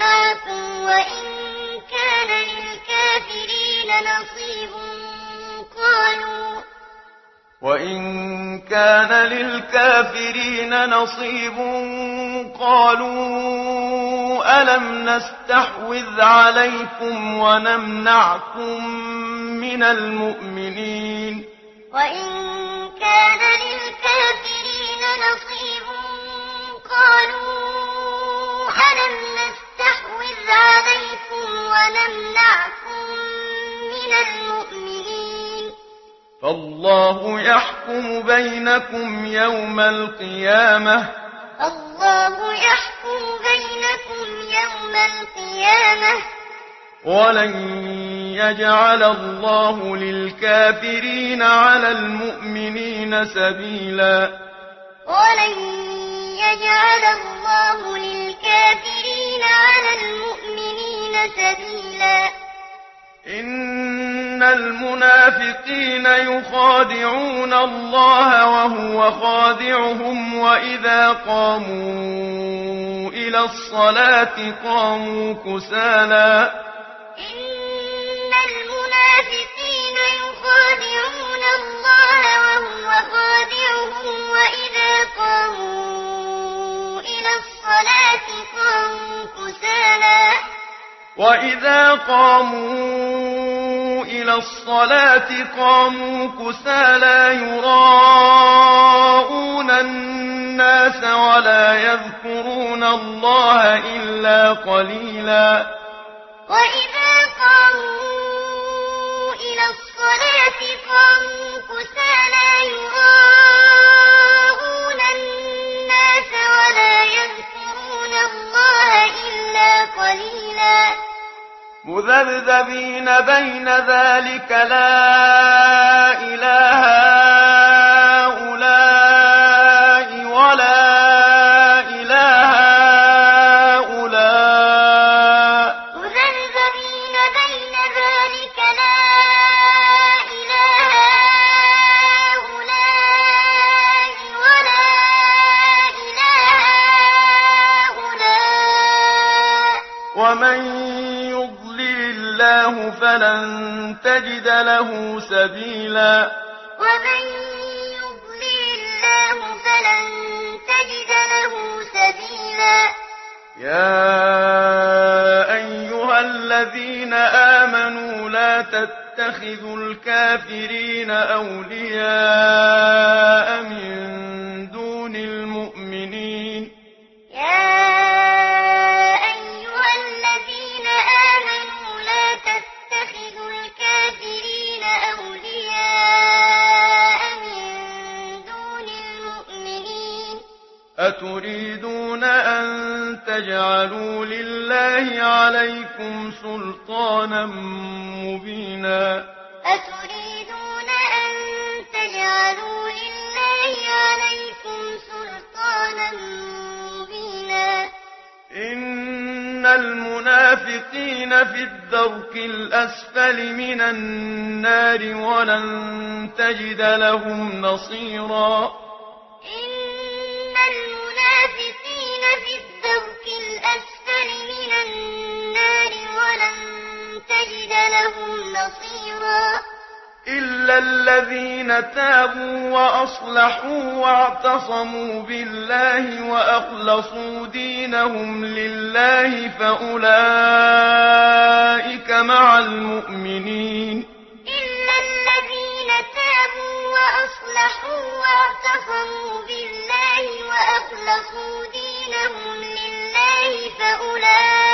معكم وإن كان للكافرين نصيب. قالوا وإن كان للكافرين نصيب. قالوا ألم نستحوذ عليكم ونمنعكم من المؤمنين؟ وإن كان الله يحكم بينكم يوم القيامة. الله يحكم بينكم يوم القيامة. ولن يجعل الله للكافرين على المؤمنين سبيلا. ولن يجعل الله للكافرين على المؤمنين سبيلا. إن المنافقين يخادعون الله وهو خادعهم وإذا قاموا إلى الصلاة قاموا كسالا. إن المنافقين يخادعون الله وهو خادعهم وإذا قاموا إلى الصلاة قاموا كسالا. وإذا قاموا إلى الصلاة قاموا كسا لا يراءون الناس ولا يذكرون الله إلا قليلا. وإذا قاموا إلى الصلاة قاموا كسا مذبذبين بين ذلك لا إله هؤلاء ولا إله هؤلاء. مذبذبين بين ذلك لا إله هؤلاء ولا إله هؤلاء. ومن فلن تجد له سبيلا ومن يضلل الله فلن تجد له سبيلا يا أيها الذين آمنوا لا تتخذوا الكافرين أولياء أتريدون أن تجعلوا لله عليكم سلطانا مبينا أتريدون أن تجعلوا لله عليكم سلطانا مبينا إن المنافقين في الدرك الأسفل من النار ولن تجد لهم نصيرا تجد لهم نصيرا. إلا الذين تابوا وأصلحوا واعتصموا بالله وأخلصوا دينهم لله فأولئك مع المؤمنين. إلا الذين تابوا وأصلحوا واعتصموا بالله وأخلصوا دينهم لله فأولئك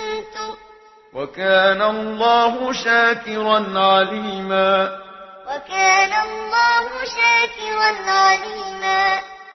وكان الله شاكرا عليما. وكان الله شاكرا عليما.